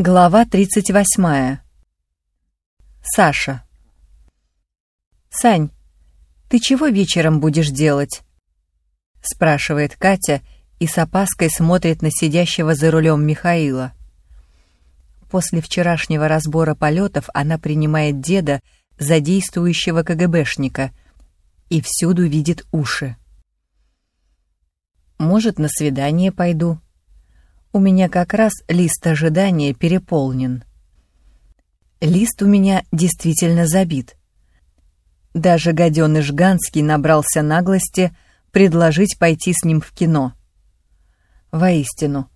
Глава 38. Саша. «Сань, ты чего вечером будешь делать?» — спрашивает Катя и с опаской смотрит на сидящего за рулем Михаила. После вчерашнего разбора полетов она принимает деда за действующего КГБшника и всюду видит уши. «Может, на свидание пойду?» У меня как раз лист ожидания переполнен. Лист у меня действительно забит. Даже гаденыш Ганский набрался наглости предложить пойти с ним в кино. Воистину,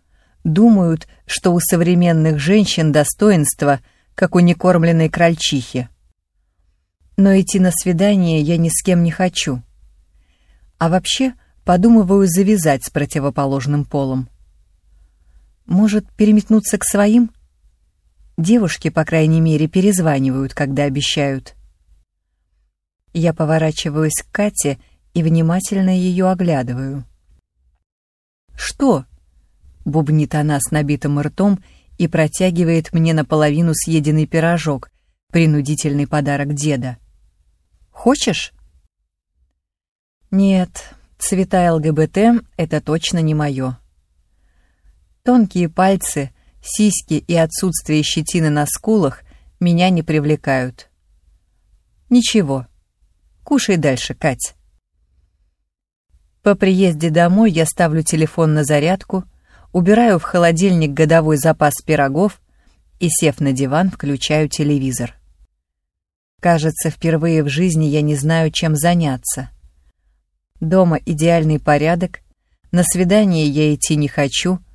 думают, что у современных женщин достоинство, как у некормленной крольчихи. Но идти на свидание я ни с кем не хочу. А вообще, подумываю завязать с противоположным полом. Может, переметнуться к своим? Девушки, по крайней мере, перезванивают, когда обещают. Я поворачиваюсь к Кате и внимательно ее оглядываю. «Что?» — бубнит она с набитым ртом и протягивает мне наполовину съеденный пирожок, принудительный подарок деда. «Хочешь?» «Нет, цвета ЛГБТ — это точно не мое». Тонкие пальцы, сиськи и отсутствие щетины на скулах меня не привлекают. Ничего. Кушай дальше, Кать. По приезде домой я ставлю телефон на зарядку, убираю в холодильник годовой запас пирогов и, сев на диван, включаю телевизор. Кажется, впервые в жизни я не знаю, чем заняться. Дома идеальный порядок, на свидание я идти не хочу —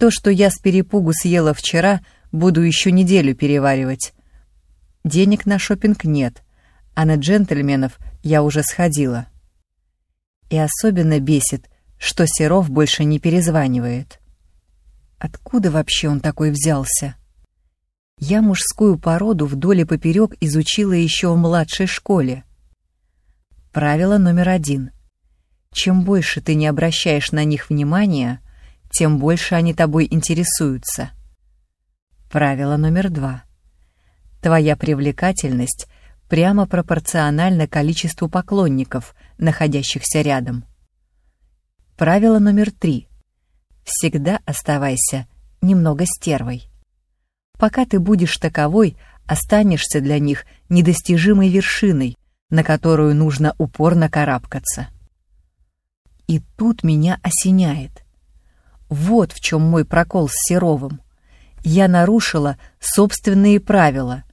то, что я с перепугу съела вчера, буду еще неделю переваривать. Денег на шопинг нет, а на джентльменов я уже сходила. И особенно бесит, что Серов больше не перезванивает. Откуда вообще он такой взялся? Я мужскую породу вдоль и поперек изучила еще в младшей школе. Правило номер один. Чем больше ты не обращаешь на них внимания, тем больше они тобой интересуются. Правило номер два. Твоя привлекательность прямо пропорциональна количеству поклонников, находящихся рядом. Правило номер три. Всегда оставайся немного стервой. Пока ты будешь таковой, останешься для них недостижимой вершиной, на которую нужно упорно карабкаться. И тут меня осеняет — вот в чем мой прокол с Серовым. Я нарушила собственные правила.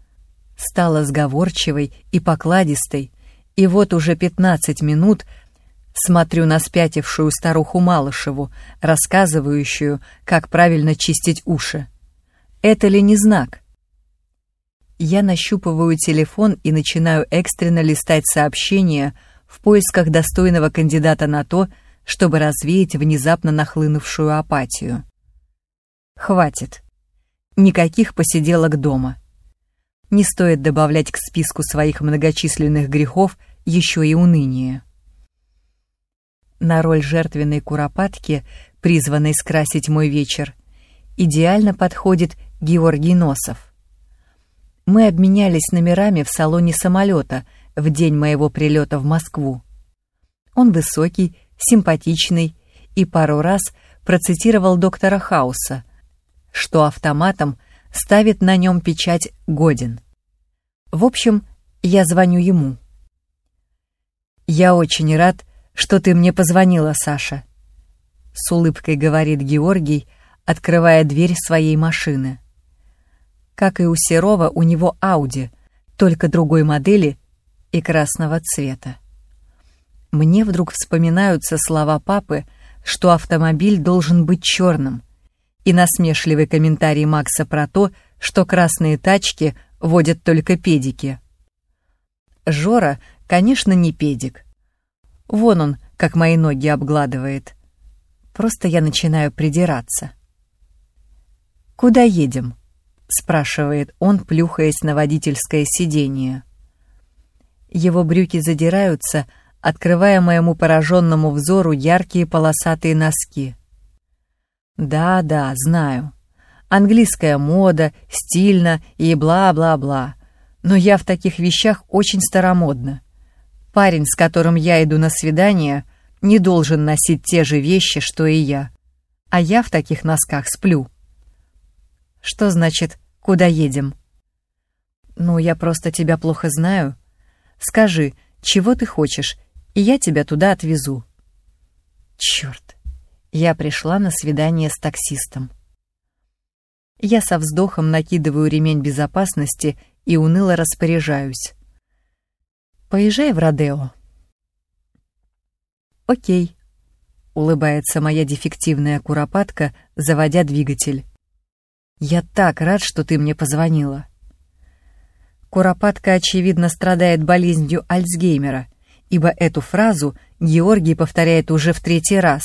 Стала сговорчивой и покладистой, и вот уже пятнадцать минут смотрю на спятившую старуху Малышеву, рассказывающую, как правильно чистить уши. Это ли не знак? Я нащупываю телефон и начинаю экстренно листать сообщения в поисках достойного кандидата на то, чтобы развеять внезапно нахлынувшую апатию. Хватит. Никаких посиделок дома. Не стоит добавлять к списку своих многочисленных грехов еще и уныние. На роль жертвенной куропатки, призванной скрасить мой вечер, идеально подходит Георгий Носов. Мы обменялись номерами в салоне самолета в день моего прилета в Москву. Он высокий, симпатичный и пару раз процитировал доктора Хауса, что автоматом ставит на нем печать «Годен». В общем, я звоню ему. «Я очень рад, что ты мне позвонила, Саша», — с улыбкой говорит Георгий, открывая дверь своей машины. Как и у Серова, у него Ауди, только другой модели и красного цвета. Мне вдруг вспоминаются слова папы, что автомобиль должен быть черным, и насмешливый комментарий Макса про то, что красные тачки водят только педики. Жора, конечно, не педик. Вон он, как мои ноги обгладывает. Просто я начинаю придираться. «Куда едем?» — спрашивает он, плюхаясь на водительское сиденье. Его брюки задираются, открывая моему пораженному взору яркие полосатые носки. Да-да, знаю. английская мода, стильно и бла-бла-бла. Но я в таких вещах очень старомодна. Парень, с которым я иду на свидание, не должен носить те же вещи, что и я. А я в таких носках сплю. Что значит «куда едем»? Ну, я просто тебя плохо знаю. Скажи, чего ты хочешь, и я тебя туда отвезу. Черт, я пришла на свидание с таксистом. Я со вздохом накидываю ремень безопасности и уныло распоряжаюсь. Поезжай в Родео. Окей, улыбается моя дефективная куропатка, заводя двигатель. Я так рад, что ты мне позвонила. Куропатка, очевидно, страдает болезнью Альцгеймера, ибо эту фразу Георгий повторяет уже в третий раз.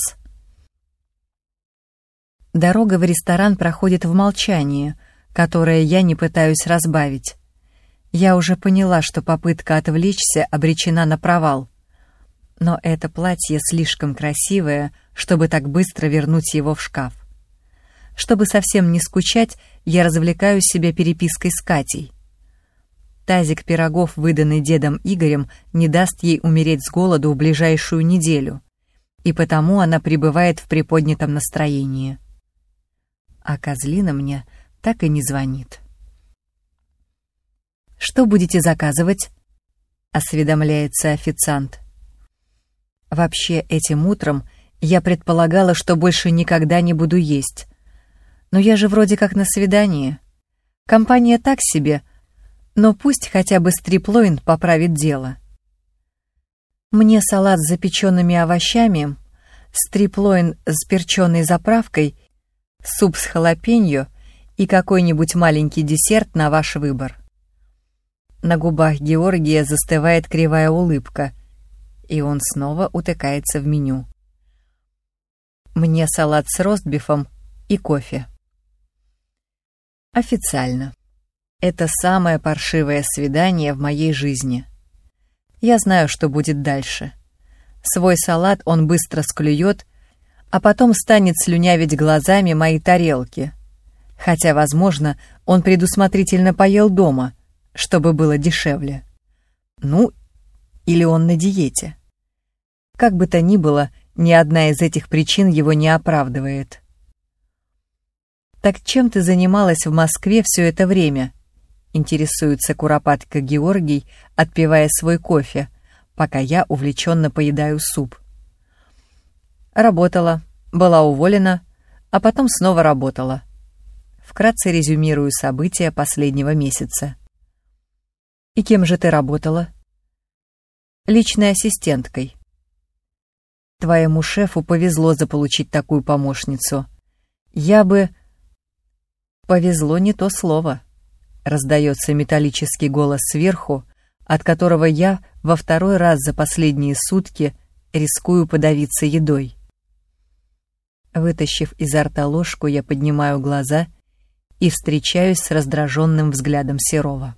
Дорога в ресторан проходит в молчании, которое я не пытаюсь разбавить. Я уже поняла, что попытка отвлечься обречена на провал. Но это платье слишком красивое, чтобы так быстро вернуть его в шкаф. Чтобы совсем не скучать, я развлекаю себя перепиской с Катей. Тазик пирогов, выданный дедом Игорем, не даст ей умереть с голоду в ближайшую неделю, и потому она пребывает в приподнятом настроении. А козлина мне так и не звонит. «Что будете заказывать?» — осведомляется официант. Вообще, этим утром я предполагала, что больше никогда не буду есть. Но я же вроде как на свидании. Компания так себе — но пусть хотя бы стриплоин поправит дело. Мне салат с запеченными овощами, стриплоин с перченой заправкой, суп с халапеньо и какой-нибудь маленький десерт на ваш выбор. На губах Георгия застывает кривая улыбка, и он снова утыкается в меню. Мне салат с ростбифом и кофе. Официально. Это самое паршивое свидание в моей жизни. Я знаю, что будет дальше. Свой салат он быстро склюет, а потом станет слюнявить глазами мои тарелки. Хотя, возможно, он предусмотрительно поел дома, чтобы было дешевле. Ну, или он на диете. Как бы то ни было, ни одна из этих причин его не оправдывает. «Так чем ты занималась в Москве все это время?» Интересуется куропатка Георгий, отпивая свой кофе, пока я увлеченно поедаю суп. Работала, была уволена, а потом снова работала. Вкратце резюмирую события последнего месяца. «И кем же ты работала?» «Личной ассистенткой». «Твоему шефу повезло заполучить такую помощницу. Я бы...» «Повезло не то слово». Раздается металлический голос сверху, от которого я во второй раз за последние сутки рискую подавиться едой. Вытащив изо рта ложку, я поднимаю глаза и встречаюсь с раздраженным взглядом Серова.